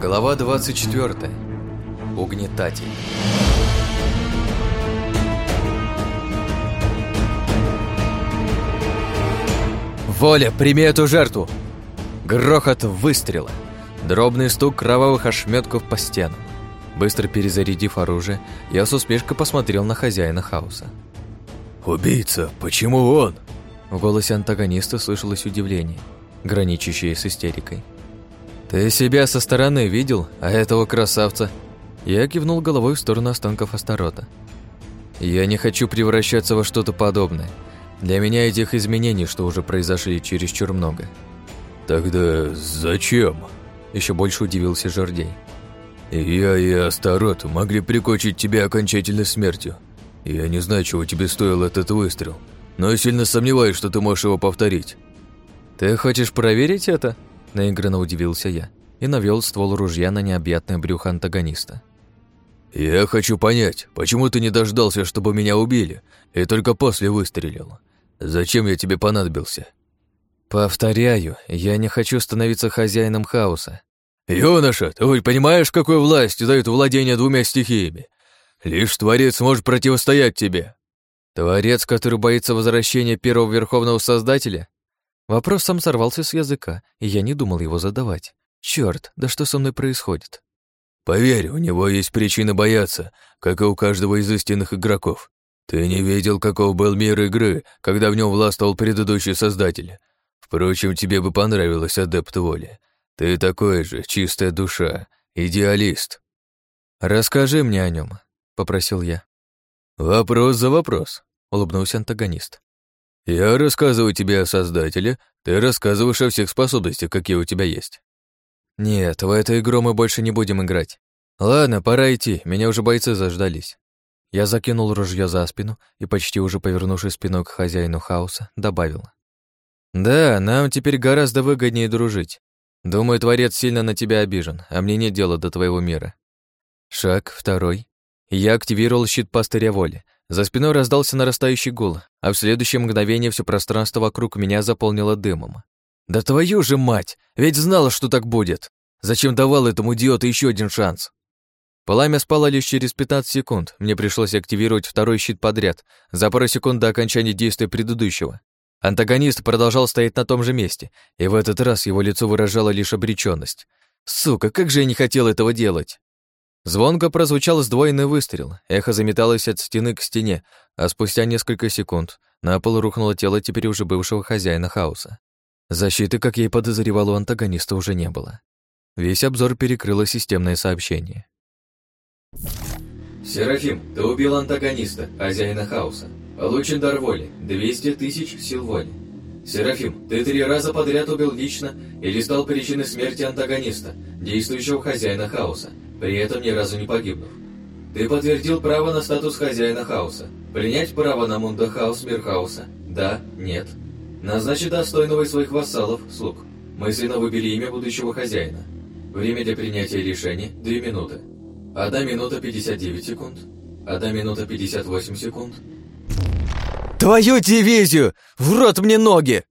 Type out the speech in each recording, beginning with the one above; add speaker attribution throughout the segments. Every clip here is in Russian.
Speaker 1: Глава 24. Угнетатель. «Воля, прими эту жертву!» Грохот выстрела. Дробный стук кровавых ошметков по стенам. Быстро перезарядив оружие, я с усмешкой посмотрел на хозяина хаоса.
Speaker 2: «Убийца, почему он?»
Speaker 1: В голосе антагониста слышалось удивление, граничащее с истерикой. «Ты себя со стороны видел, а этого красавца?» Я кивнул головой в сторону останков Астарота. «Я не хочу превращаться во что-то подобное. Для меня этих изменений, что уже произошли, чересчур много».
Speaker 2: «Тогда зачем?»
Speaker 1: Еще больше удивился Жордей.
Speaker 2: «Я и Астарот могли прикончить тебя окончательной смертью. Я не знаю, чего тебе стоил этот выстрел, но сильно сомневаюсь, что ты можешь его повторить».
Speaker 1: «Ты хочешь проверить это?» – наигранно удивился я и навел ствол ружья на необъятное брюхо антагониста.
Speaker 2: «Я хочу понять, почему ты не дождался, чтобы меня убили, и только после выстрелил? Зачем я тебе понадобился?»
Speaker 1: «Повторяю, я не хочу становиться хозяином хаоса».
Speaker 2: «Юноша, ты хоть понимаешь, какой власть дают владение двумя стихиями? Лишь Творец может противостоять тебе».
Speaker 1: «Творец, который боится возвращения первого Верховного Создателя?» Вопрос сам сорвался с языка, и я не думал его задавать. Черт, да что со мной происходит?
Speaker 2: Поверь, у него есть причины бояться, как и у каждого из истинных игроков. Ты не видел, каков был мир игры, когда в нем властвовал предыдущий создатель. Впрочем, тебе бы понравилось адепт воли. Ты такой же, чистая душа, идеалист.
Speaker 1: Расскажи мне о нем, попросил я.
Speaker 2: Вопрос за вопрос, улыбнулся антагонист. Я рассказываю тебе о Создателе, ты рассказываешь о всех способностях, какие у тебя есть.
Speaker 1: Нет, в эту игру мы больше не будем играть. Ладно, пора идти, меня уже бойцы заждались. Я закинул ружье за спину и, почти уже повернувшись спиной к хозяину хаоса, добавил. «Да, нам теперь гораздо выгоднее дружить. Думаю, Творец сильно на тебя обижен, а мне нет дела до твоего мира». Шаг второй. Я активировал щит пастыря воли. За спиной раздался нарастающий гул, а в следующее мгновение все пространство вокруг меня заполнило дымом. «Да твою же мать! Ведь знала, что так будет! Зачем давал этому идиоту еще один шанс?» Пламя спало лишь через 15 секунд. Мне пришлось активировать второй щит подряд, за пару секунд до окончания действия предыдущего. Антагонист продолжал стоять на том же месте, и в этот раз его лицо выражало лишь обреченность. Сука, как же я не хотел этого делать! Звонко прозвучал сдвоенный выстрел, эхо заметалось от стены к стене, а спустя несколько секунд на пол рухнуло тело теперь уже бывшего хозяина хаоса. Защиты, как я и подозревал, у антагониста уже не было. Весь обзор перекрыло системное сообщение.
Speaker 3: «Серафим, ты убил антагониста, хозяина хаоса. Получен дар воли, 200 тысяч сил воли. Серафим, ты три раза подряд убил лично или стал причиной смерти антагониста, действующего хозяина хаоса, при этом ни разу не погибнув. Ты подтвердил право на статус хозяина хаоса. Принять право на Мунда Хаос Мир Хаоса? Да, нет. Назначить достойного из своих вассалов, слуг. Мысленно выбери имя будущего хозяина. Время для принятия решения – 2 минуты. 1 минута 59 секунд. 1 минута 58 секунд.
Speaker 1: «Твою дивизию! В рот мне ноги!»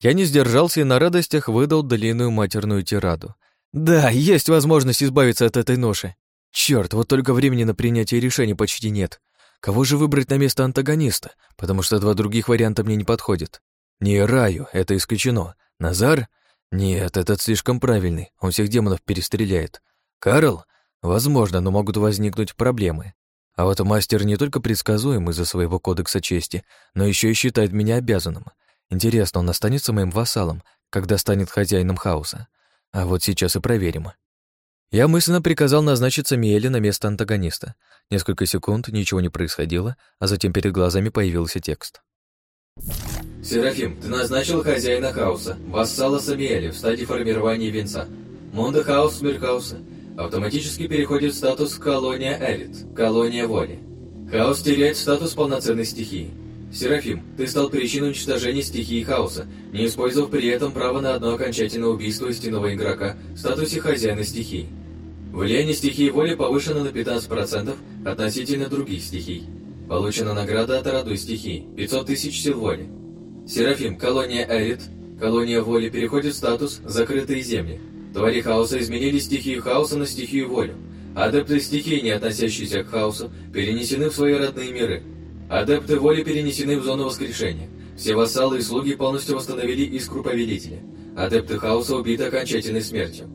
Speaker 1: Я не сдержался и на радостях выдал длинную матерную тираду. Да, есть возможность избавиться от этой ноши. Черт, вот только времени на принятие решений почти нет. Кого же выбрать на место антагониста? Потому что два других варианта мне не подходят. Не Раю, это исключено. Назар? Нет, этот слишком правильный, он всех демонов перестреляет. Карл? Возможно, но могут возникнуть проблемы. А вот мастер не только предсказуем из-за своего кодекса чести, но еще и считает меня обязанным. Интересно, он останется моим вассалом, когда станет хозяином хаоса? А вот сейчас и проверим. Я мысленно приказал назначить Самиэля на место антагониста. Несколько секунд ничего не происходило, а затем перед глазами появился текст.
Speaker 3: Серафим, ты назначил хозяина хаоса, вассала Самиэля в стадии формирования венца. Монда Хаос Мир Хаоса. Автоматически переходит в статус колония Эрит, колония воли. Хаос теряет статус полноценной стихии. Серафим, ты стал причиной уничтожения стихии хаоса, не использовав при этом право на одно окончательное убийство истинного игрока в статусе хозяина стихии. Влияние стихии воли повышено на 15% относительно других стихий. Получена награда от роду стихии – 500 тысяч сил воли. Серафим, колония Эрит, колония воли переходит в статус «Закрытые земли». Твари хаоса изменили стихию хаоса на стихию волю. Адепты стихии, не относящиеся к хаосу, перенесены в свои родные миры. Адепты воли перенесены в зону воскрешения. Все вассалы и слуги полностью восстановили искру повелителя. Адепты хаоса убиты окончательной смертью.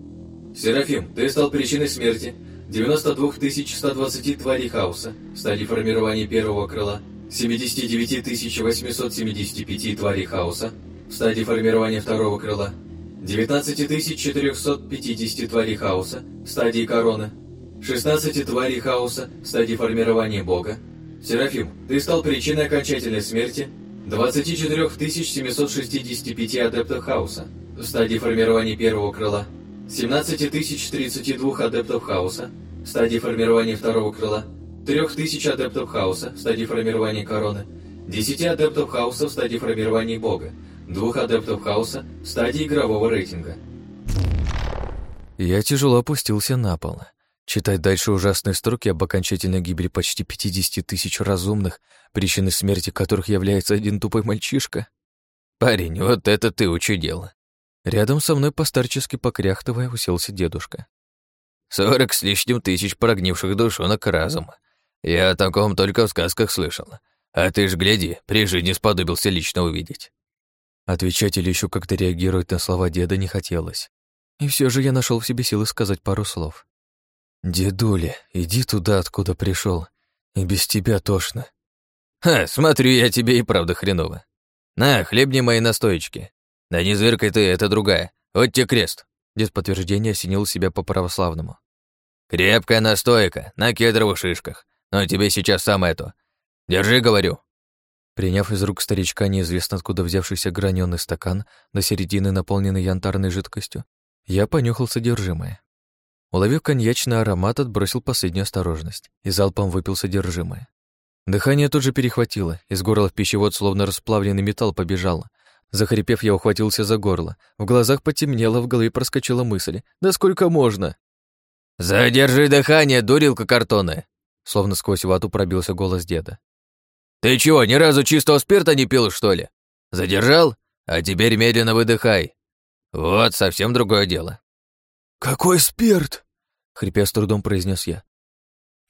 Speaker 3: Серафим, ты стал причиной смерти 92 120 тварей хаоса в стадии формирования первого крыла, 79 875 тварей хаоса в стадии формирования второго крыла, 19 450 тварей хаоса в стадии короны, 16 тварей хаоса в стадии формирования бога. Серафим, ты стал причиной окончательной смерти 24 765 адептов хаоса в стадии формирования первого крыла, 17 032 адептов хаоса в стадии формирования второго крыла, 3000 адептов хаоса в стадии формирования короны, 10 адептов хаоса в стадии формирования бога, двух адептов хаоса в стадии игрового рейтинга.
Speaker 1: Я тяжело опустился на пол. Читать дальше ужасные строки об окончательной гибели почти 50 тысяч разумных, причиной смерти которых является один тупой мальчишка.
Speaker 2: «Парень, вот это ты учудил!»
Speaker 1: Рядом со мной постарчески покряхтывая уселся дедушка.
Speaker 2: «Сорок с лишним тысяч прогнивших душонок разум. Я о таком только в сказках слышал. А ты ж, гляди, при жизни сподобился лично увидеть».
Speaker 1: Отвечать или еще как-то реагировать на слова деда не хотелось. И все же я нашел в себе силы сказать пару слов. «Дедуля, иди туда, откуда пришел, и без тебя тошно».
Speaker 2: «Ха, смотрю я тебе и правда хреново. На, хлебни мои настоечки. Да не зыркай ты, это другая. Вот тебе крест».
Speaker 1: Дед подтверждение осенил себя по-православному.
Speaker 2: «Крепкая настойка, на кедровых шишках. Но тебе сейчас самое то. Держи, говорю».
Speaker 1: Приняв из рук старичка неизвестно откуда взявшийся граненый стакан, до середины наполненный янтарной жидкостью, я понюхал содержимое. Уловив коньячный аромат, отбросил последнюю осторожность и залпом выпил содержимое. Дыхание тут же перехватило, из горла в пищевод словно расплавленный металл побежал. Захрипев, я ухватился за горло. В глазах потемнело, в голове проскочила мысль. «Да сколько можно?»
Speaker 2: «Задержи дыхание, дурилка картонная!»
Speaker 1: Словно сквозь вату пробился голос деда.
Speaker 2: «Ты чего, ни разу чистого спирта не пил, что ли? Задержал? А теперь медленно выдыхай. Вот, совсем другое дело».
Speaker 4: «Какой спирт?» — хрипя с трудом произнес я.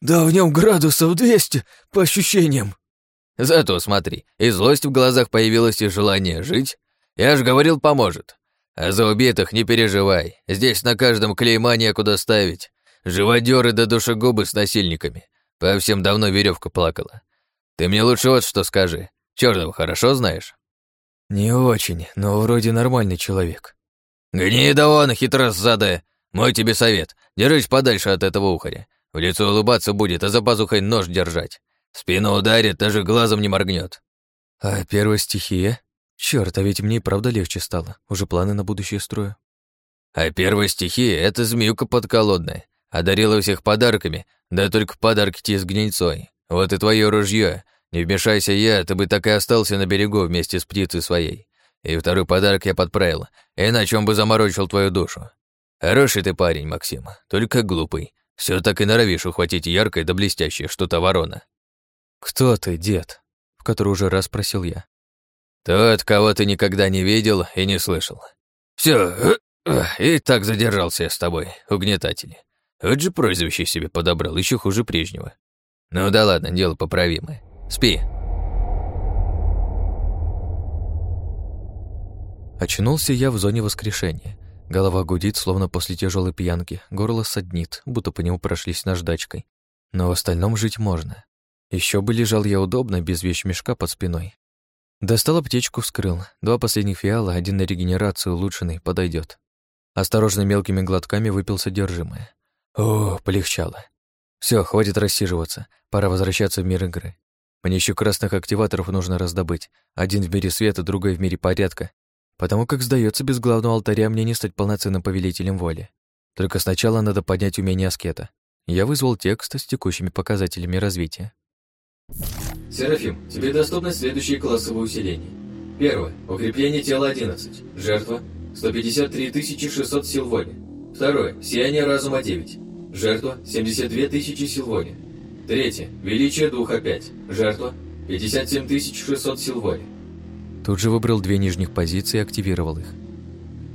Speaker 4: «Да в нем градусов двести, по ощущениям».
Speaker 2: Зато смотри, и злость в глазах появилась, и желание жить. Я ж говорил, поможет. А за убитых не переживай. Здесь на каждом клейма некуда ставить. Живодеры да душегубы с насильниками. По всем давно веревка плакала. Ты мне лучше вот что скажи. Чёрного хорошо знаешь?
Speaker 1: Не очень, но вроде нормальный человек.
Speaker 2: Гнида он, хитросзадая. Мой тебе совет. Держись подальше от этого ухаря. В лицо улыбаться будет, а за пазухой нож держать. Спину ударит, даже глазом не моргнет.
Speaker 1: А первая стихия? Чёрт, а ведь мне и правда легче стало. Уже планы на будущее строю.
Speaker 2: А первая стихия — это змеюка подколодная. Одарила всех подарками, да только подарки те с гнильцой. Вот и твое ружье. Не вмешайся я, ты бы так и остался на берегу вместе с птицей своей. И второй подарок я подправил, иначе он бы заморочил твою душу. Хороший ты парень, Максим, только глупый. Все так и норовишь ухватить яркое да блестящее что-то ворона.
Speaker 1: «Кто ты, дед?» — в который уже раз спросил я.
Speaker 2: «Тот, кого ты никогда не видел и не слышал. Все, и так задержался я с тобой, угнетатель. Вот же прозвище себе подобрал, еще хуже прежнего. Ну да ладно, дело поправимое. Спи».
Speaker 1: Очнулся я в зоне воскрешения. Голова гудит, словно после тяжелой пьянки, горло саднит, будто по нему прошлись наждачкой. Но в остальном жить можно. Еще бы лежал я удобно, без вещмешка под спиной. Достал аптечку, вскрыл. Два последних фиала, один на регенерацию улучшенный, подойдет. Осторожно мелкими глотками выпил содержимое. О, полегчало. Все, хватит рассиживаться. Пора возвращаться в мир игры. Мне еще красных активаторов нужно раздобыть. Один в мире света, другой в мире порядка. Потому как, сдается, без главного алтаря мне не стать полноценным повелителем воли. Только сначала надо поднять умение аскета. Я вызвал текст с текущими показателями развития.
Speaker 3: Серафим, тебе доступны следующие классовые усиления. Первое. Укрепление тела 11. Жертва 153 600 сил воли. Второе. Сияние разума 9. Жертва 72 тысячи сил воли. Третье. Величие духа 5. Жертва 57 600 сил воли.
Speaker 1: Тут же выбрал две нижних позиции и активировал их.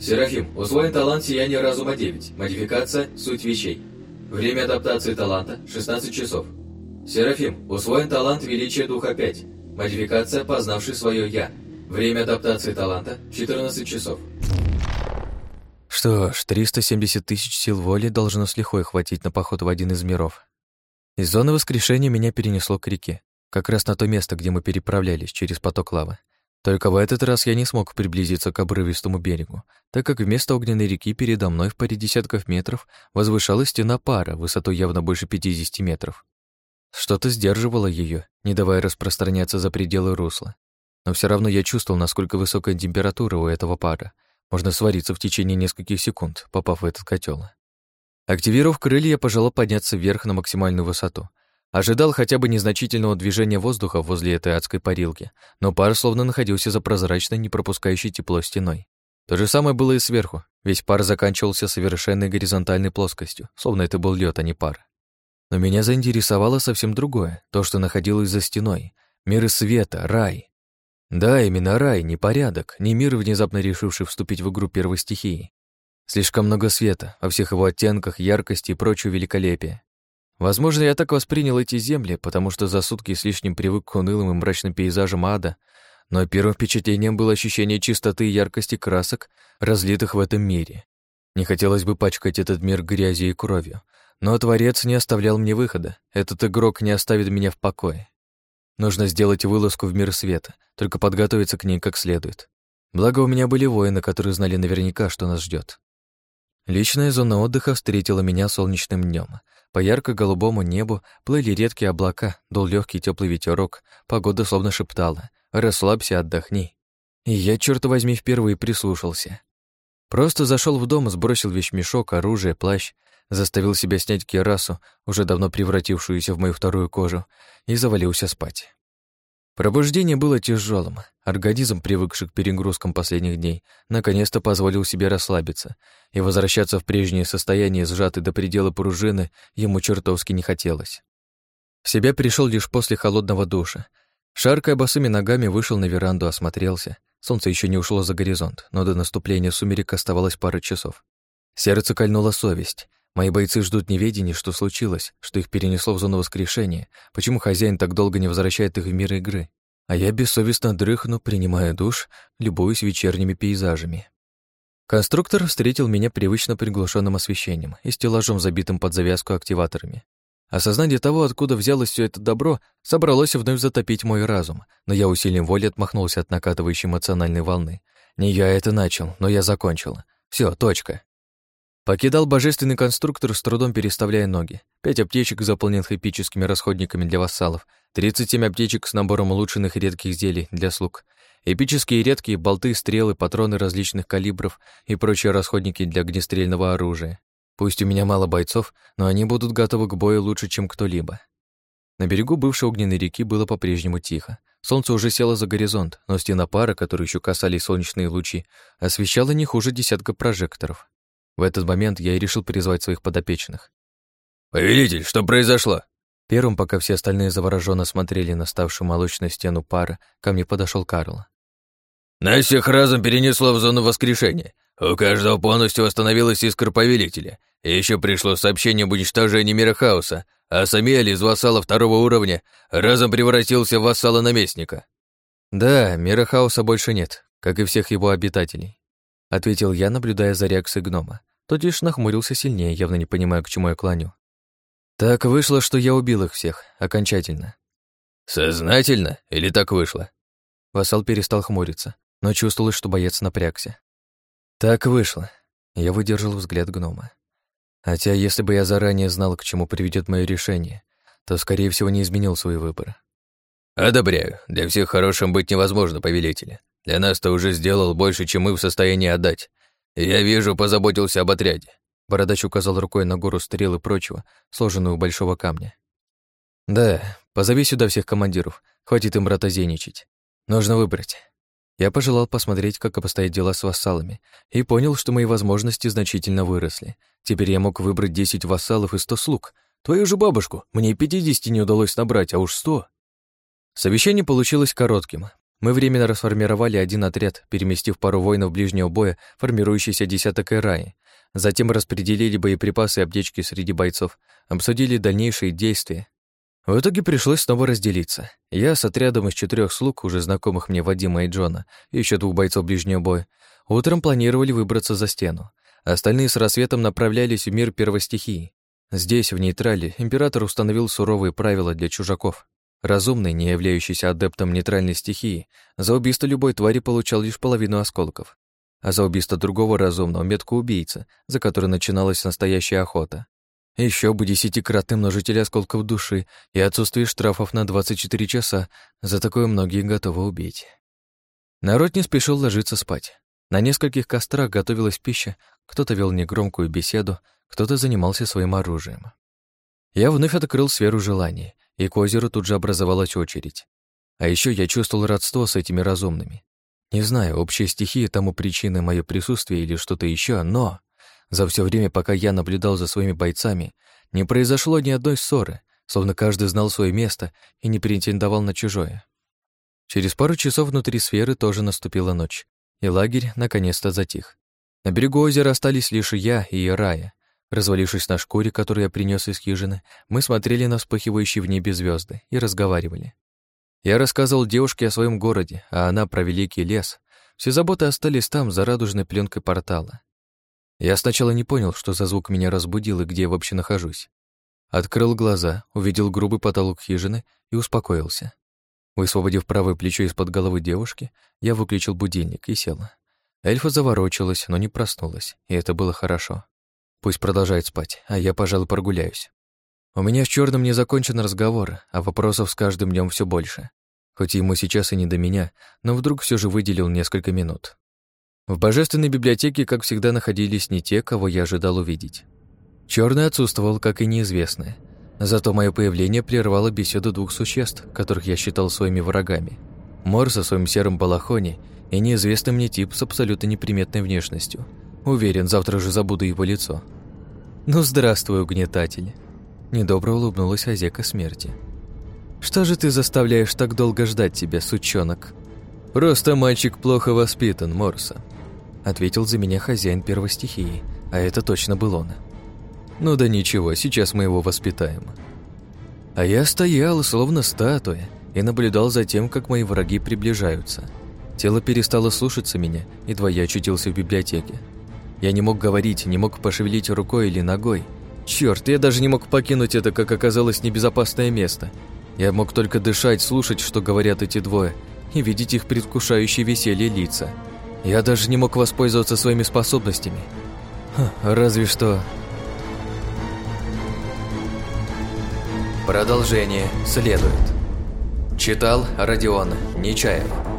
Speaker 3: Серафим, усвоен талант Сияние Разума 9, модификация «Суть вещей». Время адаптации таланта – 16 часов. Серафим, усвоен талант Величия Духа 5, модификация «Познавший свое Я». Время адаптации таланта – 14 часов.
Speaker 1: Что ж, 370 тысяч сил воли должно с лихвой хватить на поход в один из миров. Из зоны воскрешения меня перенесло к реке, как раз на то место, где мы переправлялись через поток лавы. Только в этот раз я не смог приблизиться к обрывистому берегу, так как вместо огненной реки передо мной в паре десятков метров возвышалась стена пара, высотой явно больше 50 метров. Что-то сдерживало ее, не давая распространяться за пределы русла. Но все равно я чувствовал, насколько высокая температура у этого пара. Можно свариться в течение нескольких секунд, попав в этот котел. Активировав крылья, я пожелал подняться вверх на максимальную высоту, Ожидал хотя бы незначительного движения воздуха возле этой адской парилки, но пар словно находился за прозрачной, не пропускающей тепло стеной. То же самое было и сверху. Весь пар заканчивался совершенной горизонтальной плоскостью, словно это был лед, а не пар. Но меня заинтересовало совсем другое, то, что находилось за стеной. Мир света, рай. Да, именно рай, не порядок, не мир, внезапно решивший вступить в игру первой стихии. Слишком много света, во всех его оттенках, яркости и прочего великолепия. Возможно, я так воспринял эти земли, потому что за сутки с лишним привык к унылым и мрачным пейзажам ада, но первым впечатлением было ощущение чистоты и яркости красок, разлитых в этом мире. Не хотелось бы пачкать этот мир грязью и кровью, но Творец не оставлял мне выхода, этот игрок не оставит меня в покое. Нужно сделать вылазку в мир света, только подготовиться к ней как следует. Благо, у меня были воины, которые знали наверняка, что нас ждет. Личная зона отдыха встретила меня солнечным днем. По ярко-голубому небу плыли редкие облака, дул легкий теплый ветерок, погода словно шептала «Расслабься, отдохни». И я, черт возьми, впервые прислушался. Просто зашел в дом, сбросил вещмешок, оружие, плащ, заставил себя снять керасу, уже давно превратившуюся в мою вторую кожу, и завалился спать. Пробуждение было тяжелым. Организм, привыкший к перегрузкам последних дней, наконец-то позволил себе расслабиться, и возвращаться в прежнее состояние, сжатый до предела пружины, ему чертовски не хотелось. В себя пришел лишь после холодного душа. Шаркая босыми ногами, вышел на веранду, осмотрелся. Солнце еще не ушло за горизонт, но до наступления сумерек оставалось пара часов. Сердце кольнула совесть. Мои бойцы ждут неведения, что случилось, что их перенесло в зону воскрешения, почему хозяин так долго не возвращает их в мир игры. А я бессовестно дрыхну, принимая душ, любуюсь вечерними пейзажами. Конструктор встретил меня привычно приглушенным освещением и стеллажом, забитым под завязку активаторами. Осознание того, откуда взялось все это добро, собралось вновь затопить мой разум, но я усилием воли отмахнулся от накатывающей эмоциональной волны. Не я это начал, но я закончил. Все, точка. Покидал божественный конструктор, с трудом переставляя ноги. Пять аптечек, заполненных эпическими расходниками для вассалов, 37 аптечек с набором улучшенных редких зелий для слуг, эпические и редкие болты, стрелы, патроны различных калибров и прочие расходники для огнестрельного оружия. Пусть у меня мало бойцов, но они будут готовы к бою лучше, чем кто-либо. На берегу бывшей огненной реки было по-прежнему тихо. Солнце уже село за горизонт, но стена пара, которую еще касались солнечные лучи, освещала не хуже десятка прожекторов. В этот момент я и решил призвать своих подопечных.
Speaker 2: «Повелитель, что произошло?»
Speaker 1: Первым, пока все остальные завороженно смотрели на ставшую молочную стену пара, ко мне подошел Карл.
Speaker 2: «Нас всех разом перенесло в зону воскрешения. У каждого полностью восстановилась искра повелителя. И еще пришло сообщение об уничтожении мира хаоса, а Самиэль из вассала второго уровня разом превратился в вассала наместника».
Speaker 1: «Да, мира хаоса больше нет, как и всех его обитателей», ответил я, наблюдая за реакцией гнома. Тот лишь нахмурился сильнее, явно не понимая, к чему я клоню. Так вышло, что я убил их всех, окончательно.
Speaker 2: Сознательно или так вышло?
Speaker 1: Вассал перестал хмуриться, но чувствовалось, что боец напрягся. Так вышло. Я выдержал взгляд гнома. Хотя, если бы я заранее знал, к чему приведет мое решение, то, скорее всего, не изменил свой выбор.
Speaker 2: «Одобряю. Для всех хорошим быть невозможно, повелители. Для нас ты уже сделал больше, чем мы в состоянии отдать. «Я вижу, позаботился об отряде».
Speaker 1: Бородач указал рукой на гору стрел и прочего, сложенную у большого камня. «Да, позови сюда всех командиров, хватит им братозеничать. Нужно выбрать». Я пожелал посмотреть, как обстоят дела с вассалами, и понял, что мои возможности значительно выросли. Теперь я мог выбрать 10 вассалов и 100 слуг. Твою же бабушку, мне 50 не удалось набрать, а уж 100. Совещание получилось коротким. Мы временно расформировали один отряд, переместив пару воинов ближнего боя, формирующийся десяток Эраи. Затем распределили боеприпасы и аптечки среди бойцов, обсудили дальнейшие действия. В итоге пришлось снова разделиться. Я с отрядом из четырех слуг, уже знакомых мне Вадима и Джона, и еще двух бойцов ближнего боя, утром планировали выбраться за стену. Остальные с рассветом направлялись в мир первостихии. Здесь, в нейтрале, император установил суровые правила для чужаков. Разумный, не являющийся адептом нейтральной стихии, за убийство любой твари получал лишь половину осколков, а за убийство другого разумного — метку убийца, за которой начиналась настоящая охота. Еще бы десятикратный множитель осколков души и отсутствие штрафов на 24 часа, за такое многие готовы убить. Народ не спешил ложиться спать. На нескольких кострах готовилась пища, кто-то вел негромкую беседу, кто-то занимался своим оружием. Я вновь открыл сферу желаний, и к озеру тут же образовалась очередь. А еще я чувствовал родство с этими разумными. Не знаю, общая стихия тому причины мое присутствие или что-то еще, но за все время, пока я наблюдал за своими бойцами, не произошло ни одной ссоры, словно каждый знал свое место и не претендовал на чужое. Через пару часов внутри сферы тоже наступила ночь, и лагерь наконец-то затих. На берегу озера остались лишь я и Рая. Развалившись на шкуре, которую я принес из хижины, мы смотрели на вспыхивающие в небе звезды и разговаривали. Я рассказывал девушке о своем городе, а она про великий лес. Все заботы остались там, за радужной пленкой портала. Я сначала не понял, что за звук меня разбудил и где я вообще нахожусь. Открыл глаза, увидел грубый потолок хижины и успокоился. Высвободив правое плечо из-под головы девушки, я выключил будильник и сел. Эльфа заворочилась, но не проснулась, и это было хорошо. Пусть продолжает спать, а я, пожалуй, прогуляюсь. У меня с черным не закончен разговор, а вопросов с каждым днем все больше. Хоть ему сейчас и не до меня, но вдруг все же выделил несколько минут. В божественной библиотеке, как всегда, находились не те, кого я ожидал увидеть. Черный отсутствовал, как и неизвестное. Зато мое появление прервало беседу двух существ, которых я считал своими врагами. Мор со своим серым балахоне и неизвестный мне тип с абсолютно неприметной внешностью — Уверен, завтра же забуду его лицо. Ну, здравствуй, угнетатель. Недобро улыбнулась Азека смерти. Что же ты заставляешь так долго ждать тебя, сучонок? Просто мальчик плохо воспитан, Морса. Ответил за меня хозяин первой стихии, а это точно был он. Ну да ничего, сейчас мы его воспитаем. А я стоял, словно статуя, и наблюдал за тем, как мои враги приближаются. Тело перестало слушаться меня, едва я очутился в библиотеке. Я не мог говорить, не мог пошевелить рукой или ногой. Черт, я даже не мог покинуть это, как оказалось, небезопасное место. Я мог только дышать, слушать, что говорят эти двое, и видеть их предвкушающие веселье лица. Я даже не мог воспользоваться своими способностями. Ха, разве что... Продолжение следует. Читал Родион Нечаев.